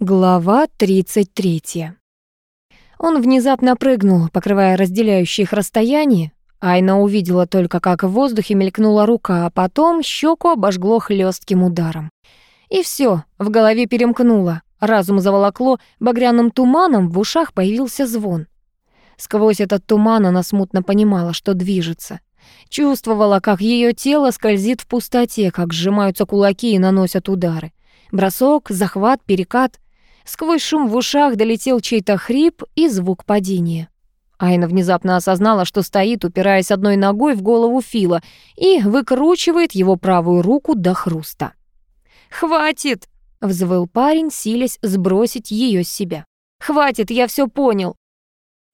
Глава 33. Он внезапно прыгнул, покрывая разделяющие их расстояние. Айна увидела только, как в воздухе мелькнула рука, а потом щеку обожгло хлестким ударом. И все, в голове перемкнуло, разум заволокло багряным туманом, в ушах появился звон. Сквозь этот туман она смутно понимала, что движется. Чувствовала, как ее тело скользит в пустоте, как сжимаются кулаки и наносят удары. Бросок, захват, перекат — Сквозь шум в ушах долетел чей-то хрип и звук падения. Айна внезапно осознала, что стоит, упираясь одной ногой в голову Фила и выкручивает его правую руку до хруста. «Хватит!» — взвыл парень, силясь сбросить ее с себя. «Хватит, я все понял!»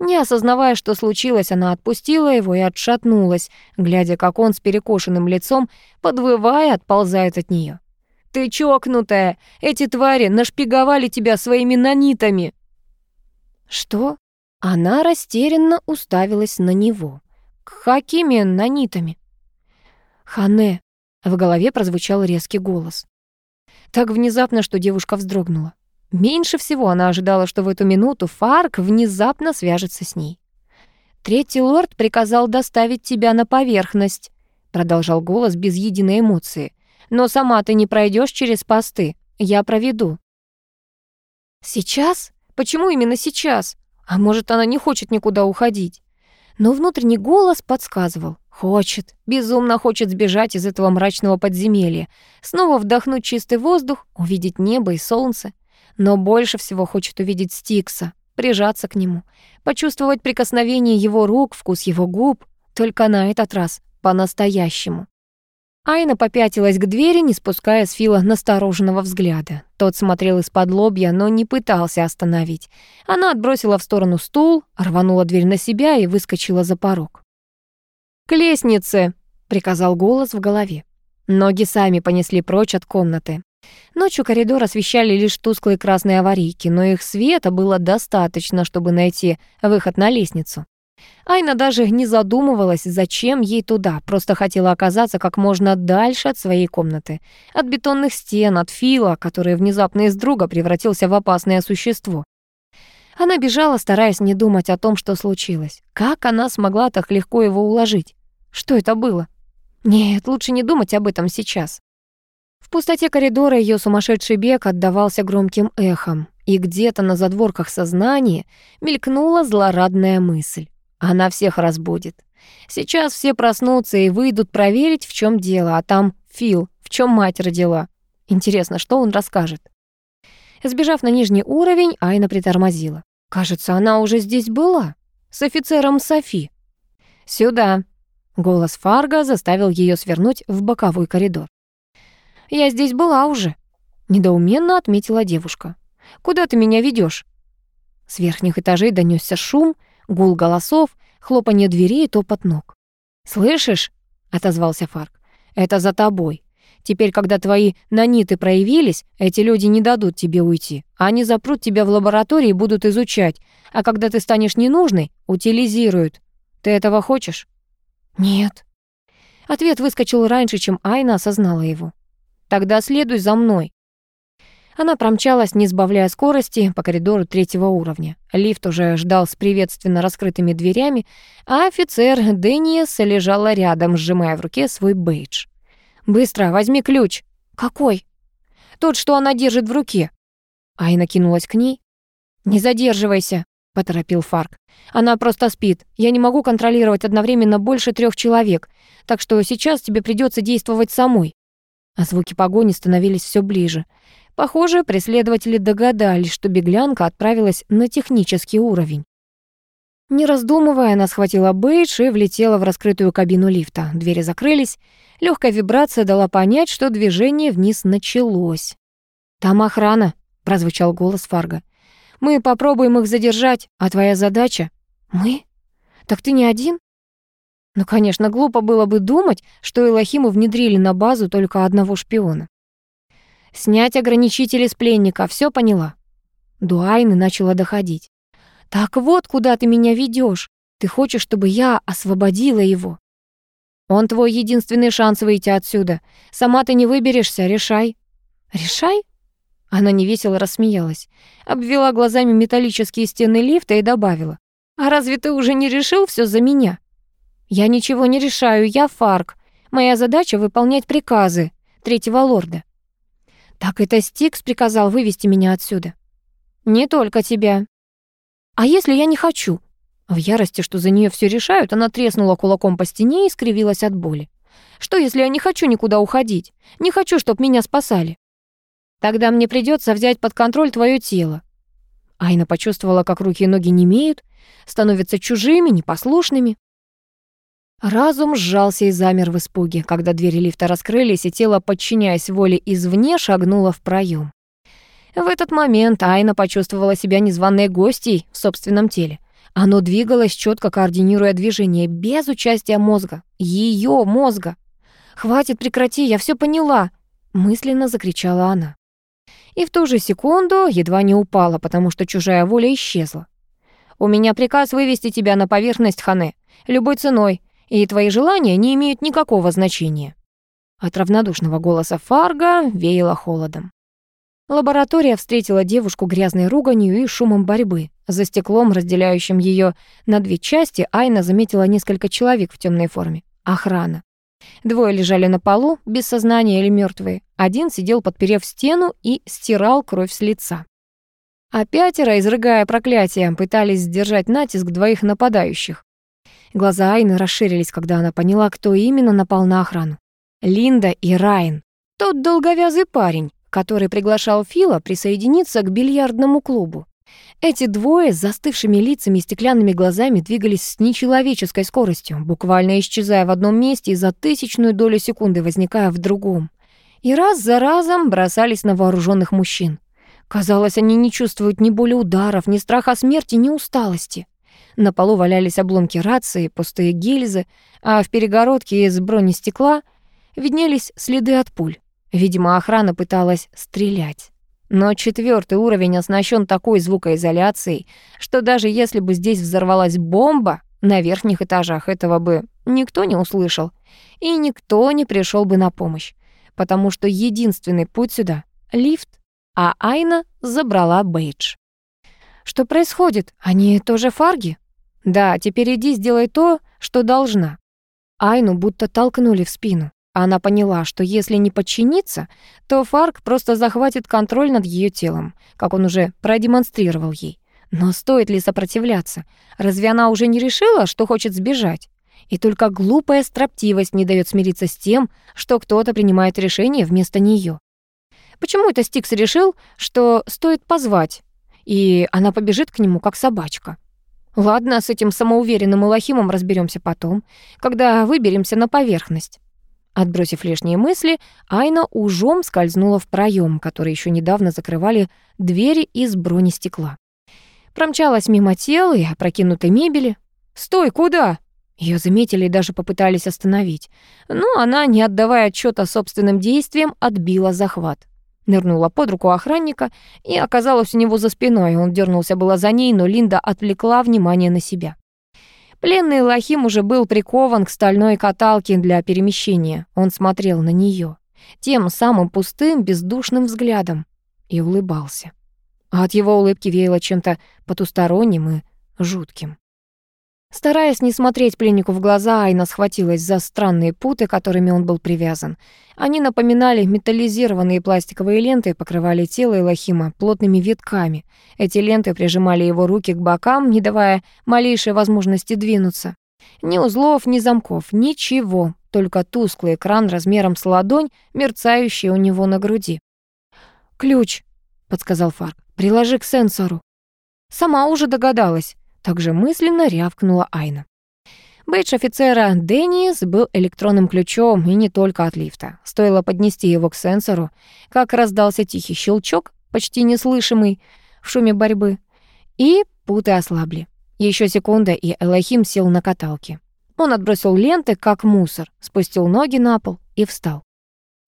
Не осознавая, что случилось, она отпустила его и отшатнулась, глядя, как он с перекошенным лицом, подвывая, отползает от нее. «Ты чокнутая! Эти твари нашпиговали тебя своими нанитами!» «Что?» Она растерянно уставилась на него. «Какими нанитами?» «Хане!» В голове прозвучал резкий голос. Так внезапно, что девушка вздрогнула. Меньше всего она ожидала, что в эту минуту Фарк внезапно свяжется с ней. «Третий лорд приказал доставить тебя на поверхность», продолжал голос без единой эмоции. Но сама ты не пройдешь через посты. Я проведу». «Сейчас? Почему именно сейчас? А может, она не хочет никуда уходить?» Но внутренний голос подсказывал. Хочет, безумно хочет сбежать из этого мрачного подземелья, снова вдохнуть чистый воздух, увидеть небо и солнце. Но больше всего хочет увидеть Стикса, прижаться к нему, почувствовать прикосновение его рук, вкус его губ, только на этот раз по-настоящему. Айна попятилась к двери, не спуская с Фила настороженного взгляда. Тот смотрел из-под лобья, но не пытался остановить. Она отбросила в сторону стул, рванула дверь на себя и выскочила за порог. «К лестнице!» — приказал голос в голове. Ноги сами понесли прочь от комнаты. Ночью коридор освещали лишь тусклые красные аварийки, но их света было достаточно, чтобы найти выход на лестницу. Айна даже не задумывалась, зачем ей туда, просто хотела оказаться как можно дальше от своей комнаты, от бетонных стен, от Фила, который внезапно из друга превратился в опасное существо. Она бежала, стараясь не думать о том, что случилось. Как она смогла так легко его уложить? Что это было? Нет, лучше не думать об этом сейчас. В пустоте коридора ее сумасшедший бег отдавался громким эхом, и где-то на задворках сознания мелькнула злорадная мысль. Она всех разбудит. Сейчас все проснутся и выйдут проверить, в чем дело, а там Фил, в чем мать родила. Интересно, что он расскажет? Сбежав на нижний уровень, Айна притормозила. Кажется, она уже здесь была. С офицером Софи. «Сюда!» Голос Фарга заставил ее свернуть в боковой коридор. «Я здесь была уже», — недоуменно отметила девушка. «Куда ты меня ведешь? С верхних этажей донесся шум, Гул голосов, хлопанье дверей и топот ног. «Слышишь?» — отозвался Фарк. «Это за тобой. Теперь, когда твои наниты проявились, эти люди не дадут тебе уйти. Они запрут тебя в лаборатории и будут изучать, а когда ты станешь ненужной, утилизируют. Ты этого хочешь?» «Нет». Ответ выскочил раньше, чем Айна осознала его. «Тогда следуй за мной. Она промчалась, не сбавляя скорости, по коридору третьего уровня. Лифт уже ждал с приветственно раскрытыми дверями, а офицер Дэниес лежала рядом, сжимая в руке свой бейдж. «Быстро, возьми ключ». «Какой?» «Тот, что она держит в руке». Айна кинулась к ней. «Не задерживайся», — поторопил Фарк. «Она просто спит. Я не могу контролировать одновременно больше трех человек, так что сейчас тебе придется действовать самой». А звуки погони становились все ближе. Похоже, преследователи догадались, что беглянка отправилась на технический уровень. Не раздумывая, она схватила бейдж и влетела в раскрытую кабину лифта. Двери закрылись. Легкая вибрация дала понять, что движение вниз началось. «Там охрана», — прозвучал голос Фарга. «Мы попробуем их задержать, а твоя задача...» «Мы? Так ты не один?» Ну, конечно, глупо было бы думать, что Элохиму внедрили на базу только одного шпиона. Снять ограничители с пленника, все поняла?» Дуайны начала доходить. «Так вот, куда ты меня ведешь. Ты хочешь, чтобы я освободила его?» «Он твой единственный шанс выйти отсюда. Сама ты не выберешься, решай». «Решай?» Она невесело рассмеялась, обвела глазами металлические стены лифта и добавила. «А разве ты уже не решил все за меня?» «Я ничего не решаю, я Фарк. Моя задача — выполнять приказы третьего лорда». «Так это Стикс приказал вывести меня отсюда?» «Не только тебя». «А если я не хочу?» В ярости, что за нее все решают, она треснула кулаком по стене и скривилась от боли. «Что, если я не хочу никуда уходить? Не хочу, чтобы меня спасали?» «Тогда мне придется взять под контроль твое тело». Айна почувствовала, как руки и ноги немеют, становятся чужими, непослушными. Разум сжался и замер в испуге, когда двери лифта раскрылись, и тело, подчиняясь воле извне, шагнуло в проем. В этот момент Айна почувствовала себя незваной гостьей в собственном теле. Оно двигалось четко координируя движение, без участия мозга. Ее мозга. «Хватит, прекрати, я все поняла!» мысленно закричала она. И в ту же секунду едва не упала, потому что чужая воля исчезла. «У меня приказ вывести тебя на поверхность Хане, любой ценой, и твои желания не имеют никакого значения». От равнодушного голоса Фарга веяло холодом. Лаборатория встретила девушку грязной руганью и шумом борьбы. За стеклом, разделяющим ее на две части, Айна заметила несколько человек в темной форме. Охрана. Двое лежали на полу, без сознания или мертвые. Один сидел, подперев стену, и стирал кровь с лица. А пятеро, изрыгая проклятия, пытались сдержать натиск двоих нападающих. Глаза Айны расширились, когда она поняла, кто именно напал на охрану. Линда и Райан. Тот долговязый парень, который приглашал Фила присоединиться к бильярдному клубу. Эти двое с застывшими лицами и стеклянными глазами двигались с нечеловеческой скоростью, буквально исчезая в одном месте и за тысячную долю секунды возникая в другом. И раз за разом бросались на вооруженных мужчин. Казалось, они не чувствуют ни боли ударов, ни страха смерти, ни усталости. На полу валялись обломки рации, пустые гильзы, а в перегородке из бронестекла виднелись следы от пуль. Видимо, охрана пыталась стрелять. Но четвертый уровень оснащен такой звукоизоляцией, что даже если бы здесь взорвалась бомба, на верхних этажах этого бы никто не услышал, и никто не пришел бы на помощь, потому что единственный путь сюда — лифт, а Айна забрала бейдж. Что происходит? Они тоже фарги? Да, теперь иди сделай то, что должна. Айну будто толкнули в спину. Она поняла, что если не подчиниться, то Фарк просто захватит контроль над ее телом, как он уже продемонстрировал ей. Но стоит ли сопротивляться? Разве она уже не решила, что хочет сбежать? И только глупая строптивость не дает смириться с тем, что кто-то принимает решение вместо нее. Почему это Стикс решил, что стоит позвать, и она побежит к нему, как собачка? Ладно, с этим самоуверенным Илохимом разберемся потом, когда выберемся на поверхность. Отбросив лишние мысли, Айна ужом скользнула в проем, который еще недавно закрывали двери из бронестекла. Промчалась мимо тел и опрокинутой мебели. «Стой, куда?» Ее заметили и даже попытались остановить. Но она, не отдавая отчета собственным действиям, отбила захват. Нырнула под руку охранника и оказалась у него за спиной. Он дернулся было за ней, но Линда отвлекла внимание на себя. Пленный Лохим уже был прикован к стальной каталке для перемещения. Он смотрел на нее тем самым пустым, бездушным взглядом и улыбался. А от его улыбки веяло чем-то потусторонним и жутким. Стараясь не смотреть пленнику в глаза, Айна схватилась за странные путы, которыми он был привязан. Они напоминали металлизированные пластиковые ленты покрывали тело Илохима плотными витками. Эти ленты прижимали его руки к бокам, не давая малейшей возможности двинуться. Ни узлов, ни замков, ничего, только тусклый экран размером с ладонь, мерцающий у него на груди. «Ключ», — подсказал Фарк, — «приложи к сенсору». Сама уже догадалась. Также мысленно рявкнула Айна. Бейдж офицера Деннис был электронным ключом и не только от лифта. Стоило поднести его к сенсору, как раздался тихий щелчок, почти неслышимый в шуме борьбы, и путы ослабли. Еще секунда, и Элохим сел на каталке. Он отбросил ленты, как мусор, спустил ноги на пол и встал.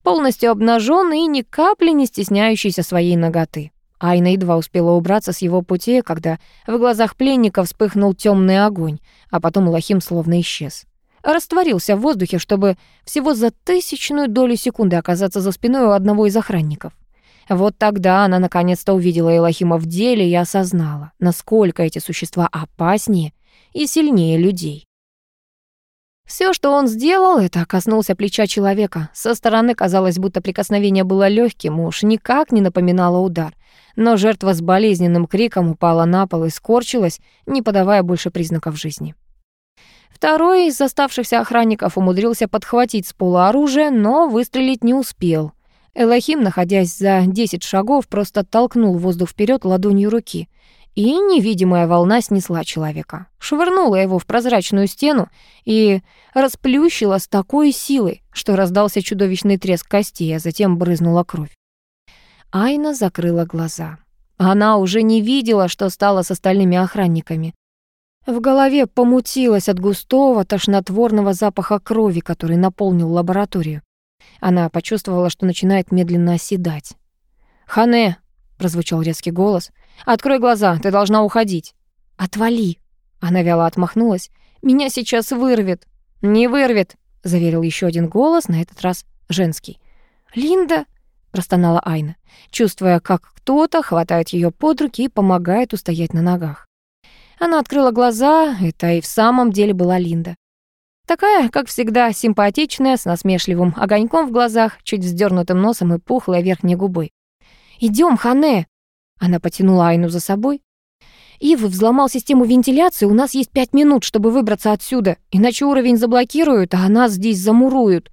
Полностью обнаженный и ни капли не стесняющийся своей ноготы. Айна едва успела убраться с его пути, когда в глазах пленника вспыхнул темный огонь, а потом Лохим словно исчез. Растворился в воздухе, чтобы всего за тысячную долю секунды оказаться за спиной у одного из охранников. Вот тогда она наконец-то увидела Элохима в деле и осознала, насколько эти существа опаснее и сильнее людей. Все, что он сделал, это коснулся плеча человека. Со стороны казалось, будто прикосновение было легким, уж никак не напоминало удар. Но жертва с болезненным криком упала на пол и скорчилась, не подавая больше признаков жизни. Второй из оставшихся охранников умудрился подхватить с пола оружие, но выстрелить не успел. Элохим, находясь за 10 шагов, просто толкнул воздух вперед ладонью руки и невидимая волна снесла человека. Швырнула его в прозрачную стену и расплющила с такой силой, что раздался чудовищный треск костей, а затем брызнула кровь. Айна закрыла глаза. Она уже не видела, что стало с остальными охранниками. В голове помутилась от густого, тошнотворного запаха крови, который наполнил лабораторию. Она почувствовала, что начинает медленно оседать. «Хане!» — прозвучал резкий голос. «Открой глаза, ты должна уходить». «Отвали!» Она вяло отмахнулась. «Меня сейчас вырвет». «Не вырвет», — заверил еще один голос, на этот раз женский. «Линда!» — простонала Айна, чувствуя, как кто-то хватает ее под руки и помогает устоять на ногах. Она открыла глаза, это и в самом деле была Линда. Такая, как всегда, симпатичная, с насмешливым огоньком в глазах, чуть вздернутым носом и пухлой верхней губой. Идем, Хане!» Она потянула Айну за собой. «Ив взломал систему вентиляции, у нас есть пять минут, чтобы выбраться отсюда, иначе уровень заблокируют, а нас здесь замуруют».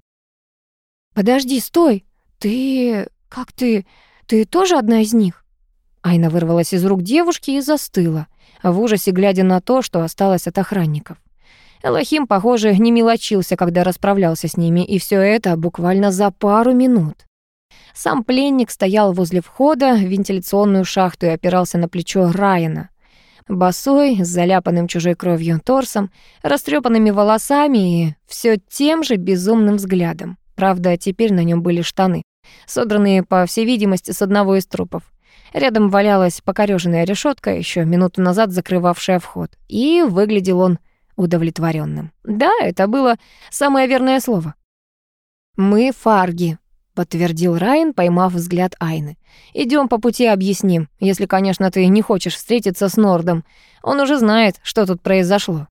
«Подожди, стой! Ты... как ты... ты тоже одна из них?» Айна вырвалась из рук девушки и застыла, в ужасе глядя на то, что осталось от охранников. Элохим, похоже, не мелочился, когда расправлялся с ними, и все это буквально за пару минут. Сам пленник стоял возле входа в вентиляционную шахту и опирался на плечо Райана. Босой, с заляпанным чужой кровью торсом, растрепанными волосами и все тем же безумным взглядом. Правда, теперь на нем были штаны, содранные, по всей видимости, с одного из трупов. Рядом валялась покорёженная решетка, еще минуту назад закрывавшая вход, и выглядел он удовлетворенным. Да, это было самое верное слово. «Мы фарги», подтвердил Райан, поймав взгляд Айны. Идем по пути объясним, если, конечно, ты не хочешь встретиться с Нордом. Он уже знает, что тут произошло.